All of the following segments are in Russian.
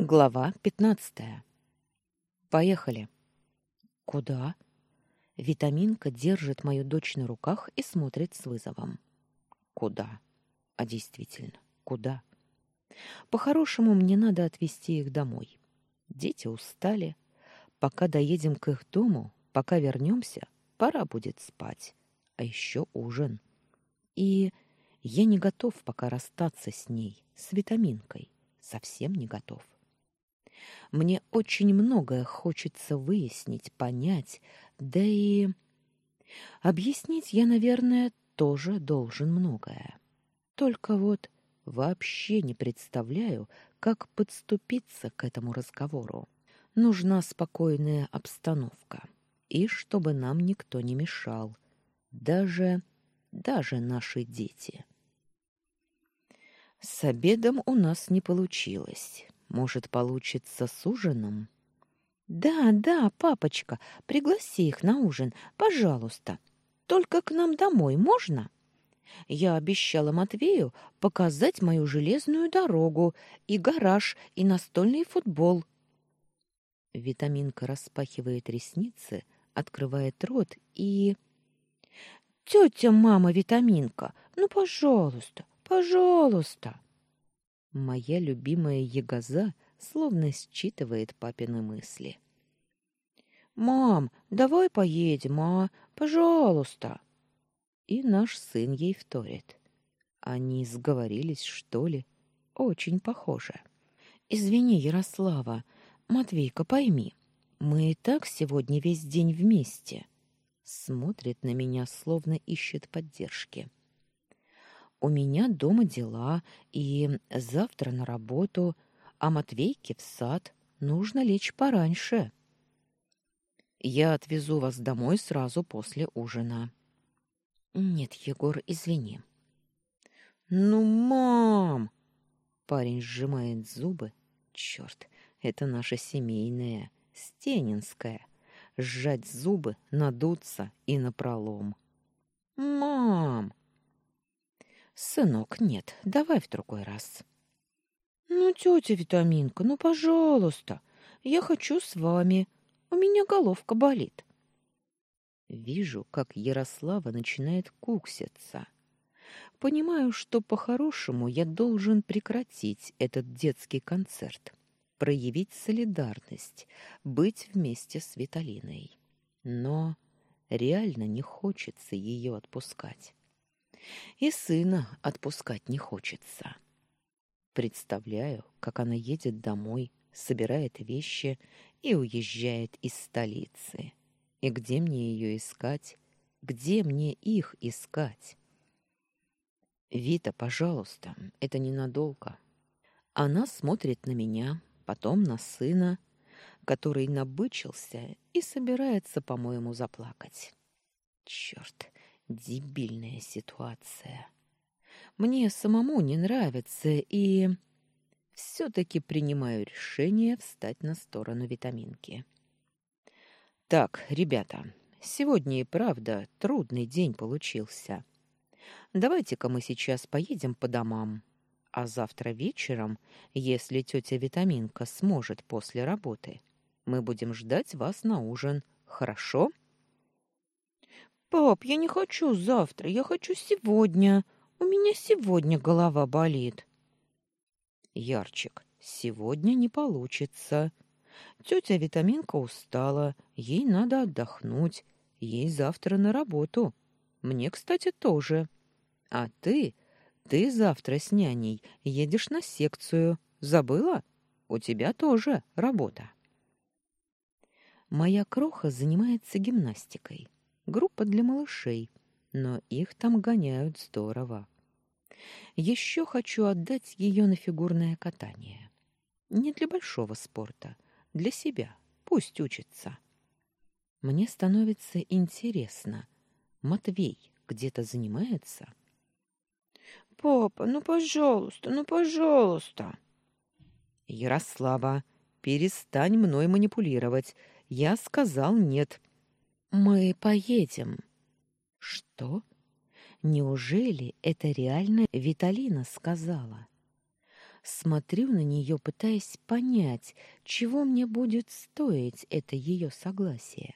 Глава пятнадцатая. Поехали. Куда? Витаминка держит мою дочь на руках и смотрит с вызовом. Куда? А действительно, куда? По-хорошему, мне надо отвезти их домой. Дети устали. Пока доедем к их дому, пока вернемся, пора будет спать. А еще ужин. И я не готов пока расстаться с ней, с витаминкой. Совсем не готов. Мне очень многое хочется выяснить, понять, да и объяснить я, наверное, тоже должен многое. Только вот вообще не представляю, как подступиться к этому разговору. Нужна спокойная обстановка, и чтобы нам никто не мешал, даже даже наши дети. С обедом у нас не получилось. Может, получится с ужином? Да, да, папочка, пригласи их на ужин, пожалуйста. Только к нам домой можно? Я обещала Матвею показать мою железную дорогу и гараж, и настольный футбол. Витаминка распахивает ресницы, открывает рот и... «Тетя мама Витаминка, ну, пожалуйста, пожалуйста!» Моя любимая ягоза словно считывает папины мысли. «Мам, давай поедем, а? Пожалуйста!» И наш сын ей вторит. Они сговорились, что ли? Очень похоже. «Извини, Ярослава. Матвейка, пойми, мы и так сегодня весь день вместе». Смотрит на меня, словно ищет поддержки. У меня дома дела, и завтра на работу, а Матвейке в сад. Нужно лечь пораньше. Я отвезу вас домой сразу после ужина. Нет, Егор, извини. Ну, мам! Парень сжимает зубы. Черт, это наша семейная, стенинская. Сжать зубы, надуться и напролом. Мам! Сынок, нет, давай в другой раз. Ну, тетя Витаминка, ну, пожалуйста, я хочу с вами. У меня головка болит. Вижу, как Ярослава начинает кукситься. Понимаю, что по-хорошему я должен прекратить этот детский концерт, проявить солидарность, быть вместе с Виталиной. Но реально не хочется ее отпускать. И сына отпускать не хочется. Представляю, как она едет домой, собирает вещи и уезжает из столицы. И где мне ее искать? Где мне их искать? Вита, пожалуйста, это ненадолго. Она смотрит на меня, потом на сына, который набычился и собирается, по-моему, заплакать. Черт, Дебильная ситуация. Мне самому не нравится, и все-таки принимаю решение встать на сторону витаминки. Так, ребята, сегодня и правда трудный день получился. Давайте-ка мы сейчас поедем по домам, а завтра вечером, если тетя Витаминка сможет после работы, мы будем ждать вас на ужин, хорошо?» Пап, я не хочу завтра, я хочу сегодня. У меня сегодня голова болит. Ярчик, сегодня не получится. Тетя Витаминка устала, ей надо отдохнуть, ей завтра на работу. Мне, кстати, тоже. А ты, ты завтра с няней едешь на секцию. Забыла? У тебя тоже работа. Моя кроха занимается гимнастикой группа для малышей, но их там гоняют здорово. Еще хочу отдать ее на фигурное катание. Не для большого спорта, для себя. Пусть учится. Мне становится интересно. Матвей где-то занимается? Папа, ну, пожалуйста, ну, пожалуйста. Ярослава, перестань мной манипулировать. Я сказал нет. Мы поедем. Что? Неужели это реально Виталина сказала? Смотрю на нее, пытаясь понять, чего мне будет стоить это ее согласие.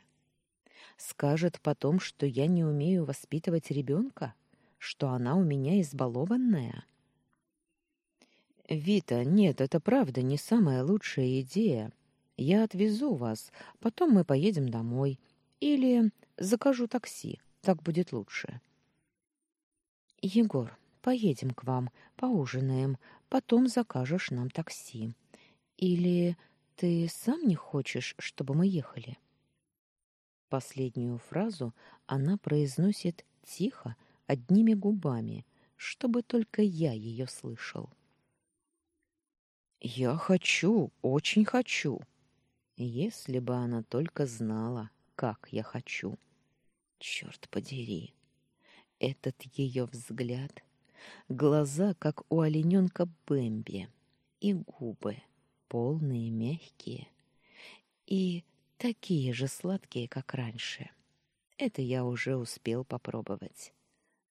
Скажет потом, что я не умею воспитывать ребенка, что она у меня избалованная. Вита, нет, это правда не самая лучшая идея. Я отвезу вас, потом мы поедем домой или закажу такси. Так будет лучше. Егор, поедем к вам, поужинаем, потом закажешь нам такси. Или ты сам не хочешь, чтобы мы ехали? Последнюю фразу она произносит тихо, одними губами, чтобы только я ее слышал. Я хочу, очень хочу. Если бы она только знала, как я хочу. Черт подери. Этот ее взгляд, глаза, как у олененка Бэмби, и губы, полные, мягкие, и такие же сладкие, как раньше. Это я уже успел попробовать.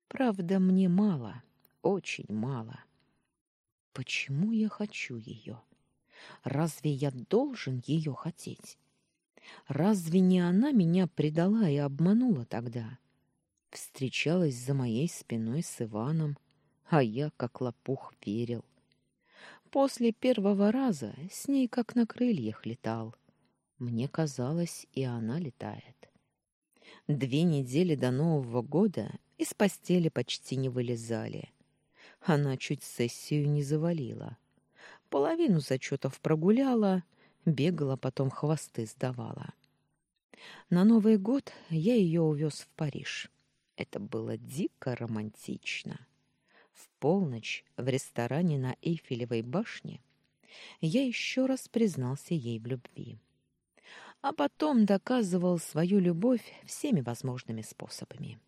Правда, мне мало, очень мало. Почему я хочу ее? Разве я должен ее хотеть? Разве не она меня предала и обманула тогда? Встречалась за моей спиной с Иваном, а я, как лопух, верил. После первого раза с ней как на крыльях летал. Мне казалось, и она летает. Две недели до Нового года из постели почти не вылезали. Она чуть сессию не завалила. Половину зачетов прогуляла, бегала, потом хвосты сдавала. На Новый год я ее увез в Париж. Это было дико романтично. В полночь в ресторане на Эйфелевой башне я еще раз признался ей в любви. А потом доказывал свою любовь всеми возможными способами.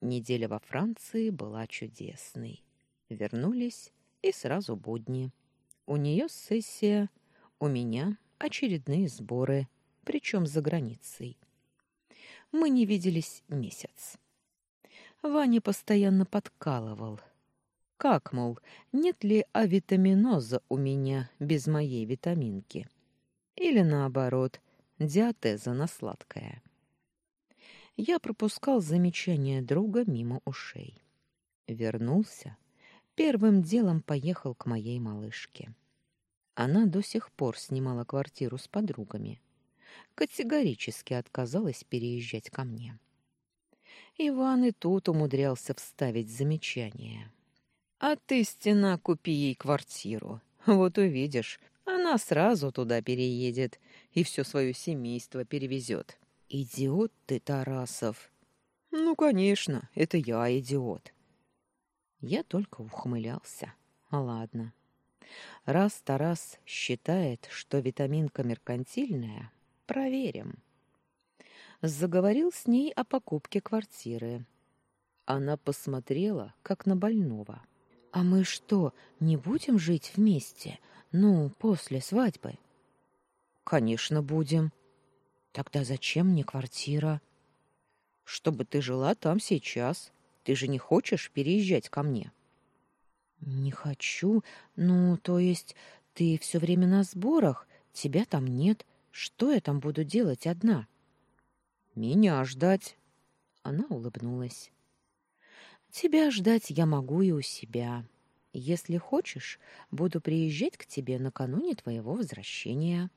Неделя во Франции была чудесной. Вернулись, и сразу будни. У нее сессия, у меня очередные сборы, причем за границей. Мы не виделись месяц. Ваня постоянно подкалывал. Как, мол, нет ли авитаминоза у меня без моей витаминки? Или наоборот, диатеза на сладкое? Я пропускал замечания друга мимо ушей. Вернулся, первым делом поехал к моей малышке. Она до сих пор снимала квартиру с подругами. Категорически отказалась переезжать ко мне. Иван и тут умудрялся вставить замечание. «А ты, стена, купи ей квартиру. Вот увидишь, она сразу туда переедет и все свое семейство перевезет». «Идиот ты, Тарасов!» «Ну, конечно, это я идиот. Я только ухмылялся. Ладно. Раз Тарас считает, что витаминка меркантильная, проверим. Заговорил с ней о покупке квартиры. Она посмотрела, как на больного. «А мы что, не будем жить вместе? Ну, после свадьбы?» «Конечно, будем». «Тогда зачем мне квартира?» «Чтобы ты жила там сейчас. Ты же не хочешь переезжать ко мне? Не хочу. Ну, то есть ты все время на сборах, тебя там нет. Что я там буду делать одна? Меня ждать. Она улыбнулась. Тебя ждать я могу и у себя. Если хочешь, буду приезжать к тебе накануне твоего возвращения.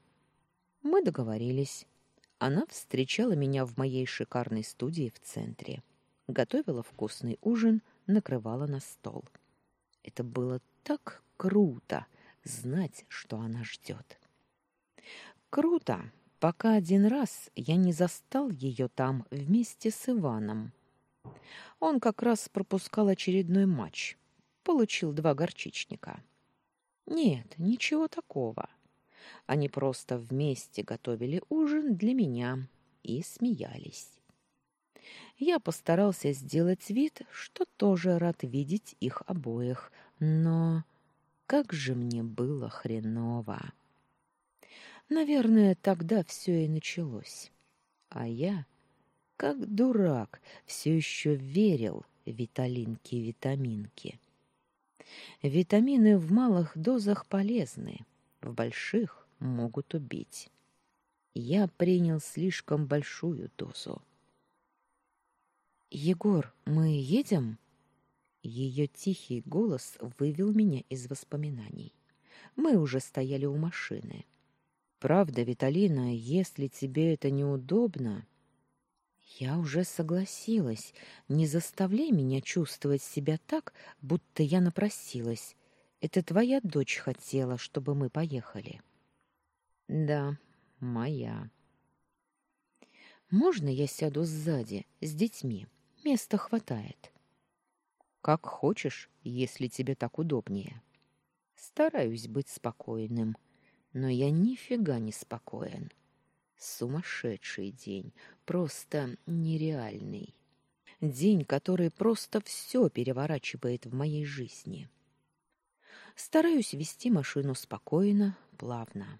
Мы договорились. Она встречала меня в моей шикарной студии в центре готовила вкусный ужин, накрывала на стол. Это было так круто знать, что она ждет. Круто, пока один раз я не застал ее там вместе с Иваном. Он как раз пропускал очередной матч, получил два горчичника. Нет, ничего такого. Они просто вместе готовили ужин для меня и смеялись я постарался сделать вид, что тоже рад видеть их обоих, но как же мне было хреново. Наверное, тогда все и началось. А я, как дурак, все еще верил в виталинки-витаминки. Витамины в малых дозах полезны, в больших могут убить. Я принял слишком большую дозу. Егор, мы едем? Ее тихий голос вывел меня из воспоминаний. Мы уже стояли у машины. Правда, Виталина, если тебе это неудобно, я уже согласилась. Не заставляй меня чувствовать себя так, будто я напросилась. Это твоя дочь хотела, чтобы мы поехали. Да, моя. Можно я сяду сзади с детьми? Места хватает. Как хочешь, если тебе так удобнее. Стараюсь быть спокойным, но я нифига не спокоен. Сумасшедший день, просто нереальный. День, который просто все переворачивает в моей жизни. Стараюсь вести машину спокойно, плавно,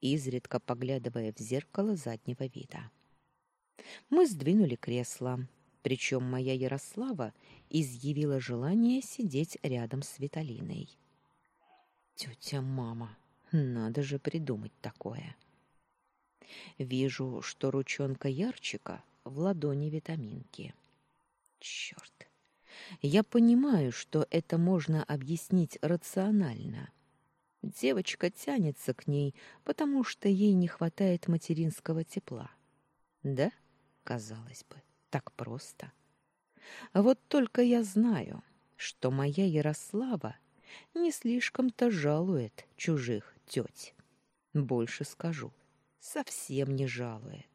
изредка поглядывая в зеркало заднего вида. Мы сдвинули кресло, причем моя Ярослава изъявила желание сидеть рядом с Виталиной. Тетя мама, надо же придумать такое. Вижу, что ручонка Ярчика в ладони витаминки. Черт! Я понимаю, что это можно объяснить рационально. Девочка тянется к ней, потому что ей не хватает материнского тепла. Да, казалось бы, так просто. Вот только я знаю, что моя Ярослава не слишком-то жалует чужих теть. Больше скажу, совсем не жалует.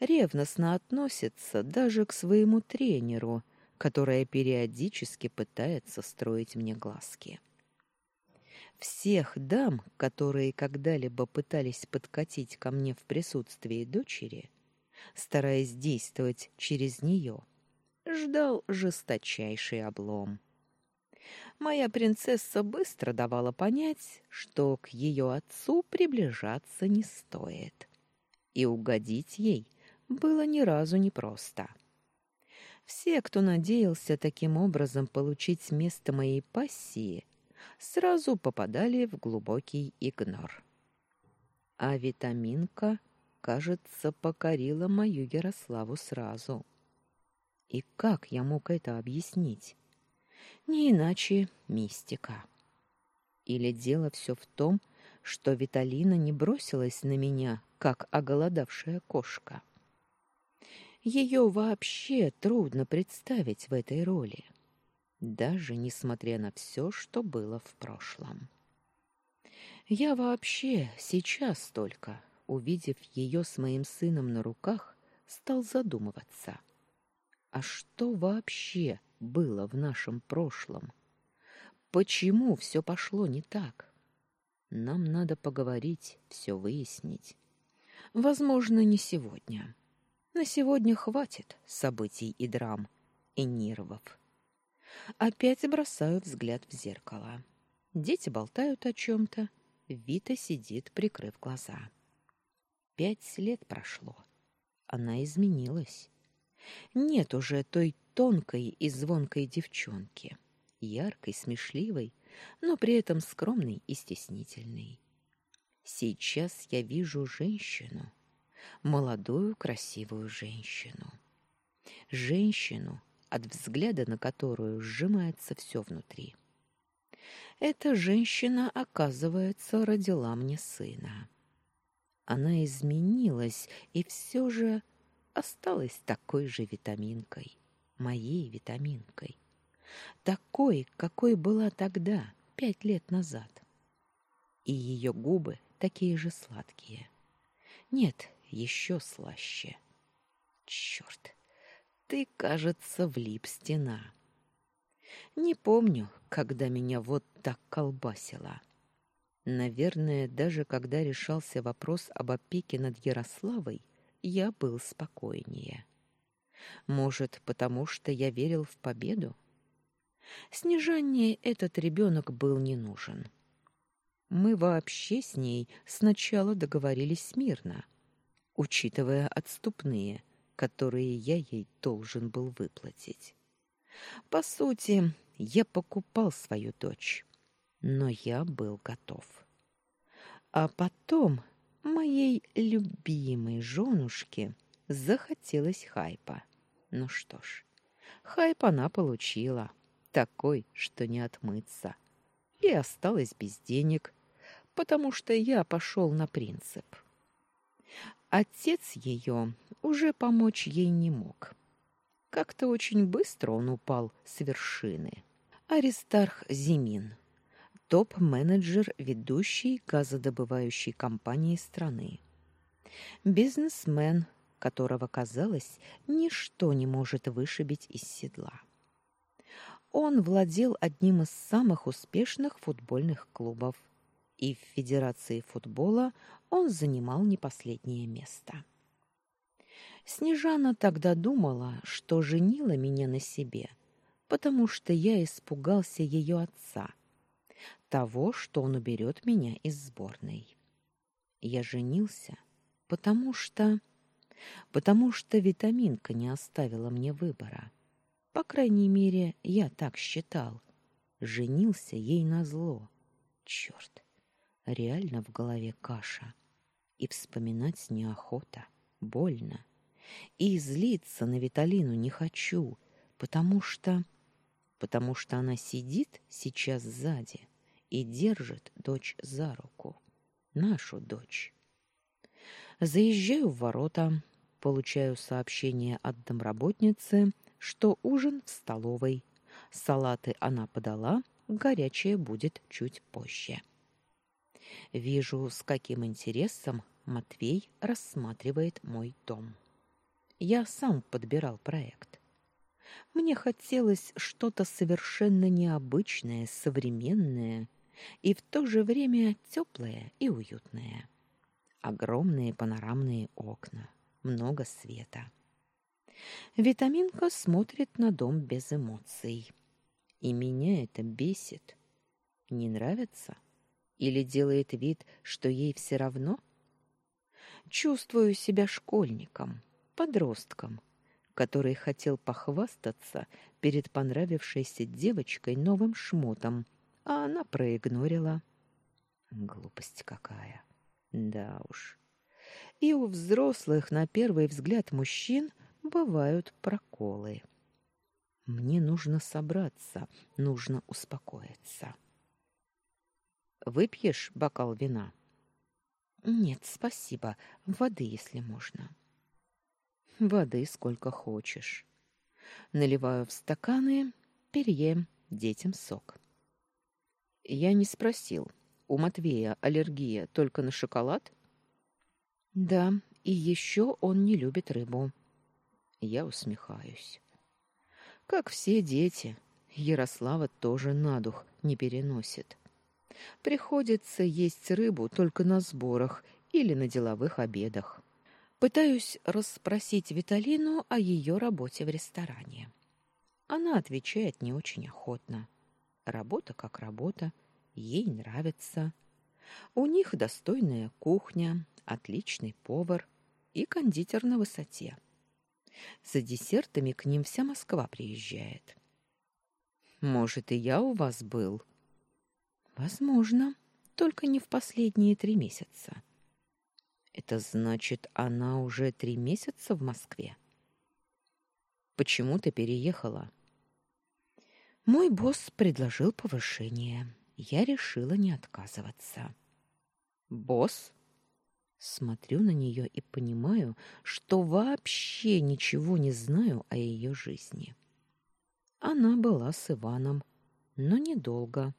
Ревностно относится даже к своему тренеру, которая периодически пытается строить мне глазки. Всех дам, которые когда-либо пытались подкатить ко мне в присутствии дочери, стараясь действовать через нее, ждал жесточайший облом. Моя принцесса быстро давала понять, что к ее отцу приближаться не стоит. И угодить ей было ни разу не просто. Все, кто надеялся таким образом получить место моей пассии, сразу попадали в глубокий игнор. А витаминка, кажется, покорила мою Ярославу сразу. И как я мог это объяснить? Не иначе мистика. Или дело все в том, что Виталина не бросилась на меня, как оголодавшая кошка. Ее вообще трудно представить в этой роли, даже несмотря на все, что было в прошлом. Я вообще сейчас только, увидев ее с моим сыном на руках, стал задумываться. А что вообще было в нашем прошлом? Почему все пошло не так? Нам надо поговорить, все выяснить. Возможно, не сегодня. На сегодня хватит событий и драм, и нервов. Опять бросаю взгляд в зеркало. Дети болтают о чем-то. Вита сидит, прикрыв глаза. Пять лет прошло. Она изменилась. Нет уже той тонкой и звонкой девчонки, яркой, смешливой, но при этом скромной и стеснительной. Сейчас я вижу женщину, молодую красивую женщину. Женщину, от взгляда на которую сжимается все внутри. Эта женщина, оказывается, родила мне сына. Она изменилась и все же осталась такой же витаминкой моей витаминкой. Такой, какой была тогда, пять лет назад. И ее губы такие же сладкие. Нет, еще слаще. Черт, ты, кажется, влип стена. Не помню, когда меня вот так колбасило. Наверное, даже когда решался вопрос об опеке над Ярославой, я был спокойнее. Может, потому что я верил в победу? Снежанне этот ребенок был не нужен. Мы вообще с ней сначала договорились мирно, учитывая отступные, которые я ей должен был выплатить. По сути, я покупал свою дочь, но я был готов. А потом моей любимой женушке захотелось хайпа. Ну что ж, хайп она получила, такой, что не отмыться. И осталась без денег, потому что я пошел на принцип. Отец ее уже помочь ей не мог. Как-то очень быстро он упал с вершины. Аристарх Зимин, топ-менеджер ведущей газодобывающей компании страны. Бизнесмен, которого, казалось, ничто не может вышибить из седла. Он владел одним из самых успешных футбольных клубов, и в Федерации футбола он занимал не последнее место. Снежана тогда думала, что женила меня на себе, потому что я испугался ее отца, того, что он уберет меня из сборной. Я женился, потому что... потому что витаминка не оставила мне выбора. По крайней мере, я так считал. Женился ей на зло. Черт, реально в голове каша. И вспоминать неохота, больно. И злиться на Виталину не хочу, потому что... Потому что она сидит сейчас сзади и держит дочь за руку. Нашу дочь. Заезжаю в ворота, получаю сообщение от домработницы, что ужин в столовой. Салаты она подала, горячее будет чуть позже. Вижу, с каким интересом Матвей рассматривает мой дом. Я сам подбирал проект. Мне хотелось что-то совершенно необычное, современное и в то же время теплое и уютное. Огромные панорамные окна, много света. Витаминка смотрит на дом без эмоций. И меня это бесит. Не нравится? Или делает вид, что ей все равно? Чувствую себя школьником, подростком, который хотел похвастаться перед понравившейся девочкой новым шмотом, а она проигнорила. Глупость какая. Да уж. И у взрослых на первый взгляд мужчин бывают проколы. Мне нужно собраться, нужно успокоиться. Выпьешь бокал вина? Нет, спасибо. Воды, если можно. Воды сколько хочешь. Наливаю в стаканы, перье, детям сок. Я не спросил. У Матвея аллергия только на шоколад? Да, и еще он не любит рыбу. Я усмехаюсь. Как все дети, Ярослава тоже на дух не переносит. Приходится есть рыбу только на сборах или на деловых обедах. Пытаюсь расспросить Виталину о ее работе в ресторане. Она отвечает не очень охотно. Работа как работа, ей нравится. У них достойная кухня, отличный повар и кондитер на высоте. За десертами к ним вся Москва приезжает. Может, и я у вас был? Возможно, только не в последние три месяца. Это значит, она уже три месяца в Москве. Почему ты переехала? Мой босс предложил повышение. Я решила не отказываться. Босс? Смотрю на нее и понимаю, что вообще ничего не знаю о ее жизни. Она была с Иваном, но недолго,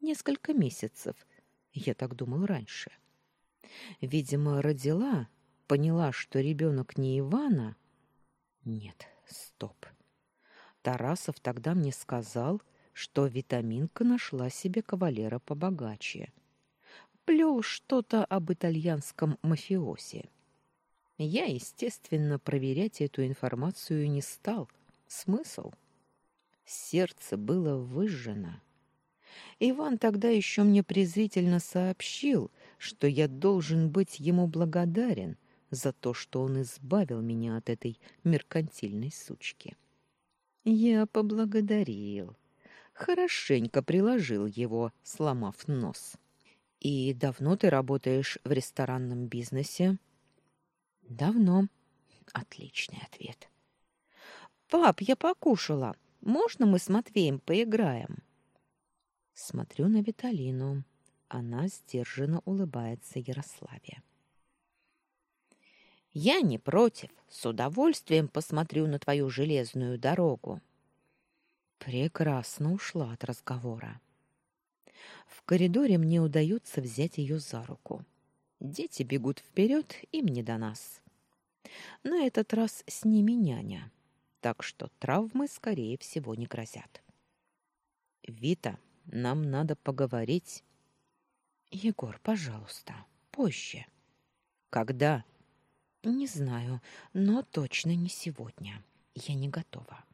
несколько месяцев. Я так думал раньше. Видимо, родила, поняла, что ребенок не Ивана. Нет, стоп. Тарасов тогда мне сказал, что витаминка нашла себе кавалера побогаче. Плел что-то об итальянском мафиосе. Я, естественно, проверять эту информацию не стал. Смысл? Сердце было выжжено. Иван тогда еще мне презрительно сообщил, что я должен быть ему благодарен за то, что он избавил меня от этой меркантильной сучки. Я поблагодарил, хорошенько приложил его, сломав нос. И давно ты работаешь в ресторанном бизнесе? Давно. Отличный ответ. Пап, я покушала. Можно мы с Матвеем поиграем? Смотрю на Виталину. Она сдержанно улыбается Ярославе. Я не против. С удовольствием посмотрю на твою железную дорогу. Прекрасно ушла от разговора. В коридоре мне удается взять ее за руку. Дети бегут вперед, им не до нас. На этот раз с ними няня так что травмы, скорее всего, не грозят. «Вита, нам надо поговорить». «Егор, пожалуйста, позже». «Когда?» «Не знаю, но точно не сегодня. Я не готова».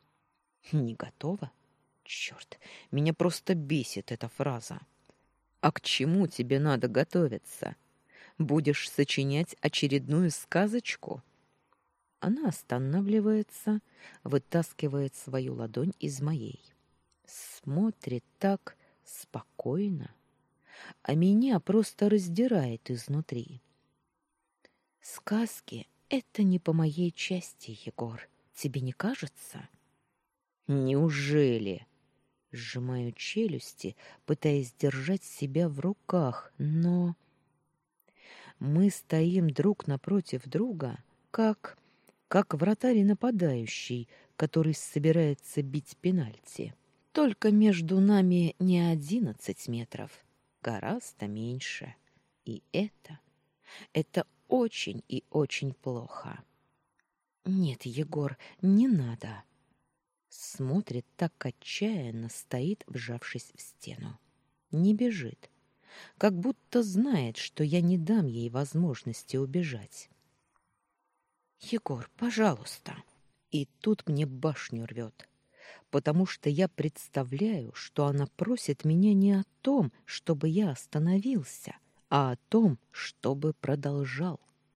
«Не готова? Черт, меня просто бесит эта фраза. А к чему тебе надо готовиться? Будешь сочинять очередную сказочку?» Она останавливается, вытаскивает свою ладонь из моей. Смотрит так спокойно, а меня просто раздирает изнутри. Сказки — это не по моей части, Егор. Тебе не кажется? Неужели? Сжимаю челюсти, пытаясь держать себя в руках, но... Мы стоим друг напротив друга, как как вратарь нападающий, который собирается бить пенальти. Только между нами не одиннадцать метров, гораздо меньше. И это, это очень и очень плохо. Нет, Егор, не надо. Смотрит так отчаянно, стоит, вжавшись в стену. Не бежит, как будто знает, что я не дам ей возможности убежать. Егор, пожалуйста. И тут мне башню рвет, потому что я представляю, что она просит меня не о том, чтобы я остановился, а о том, чтобы продолжал.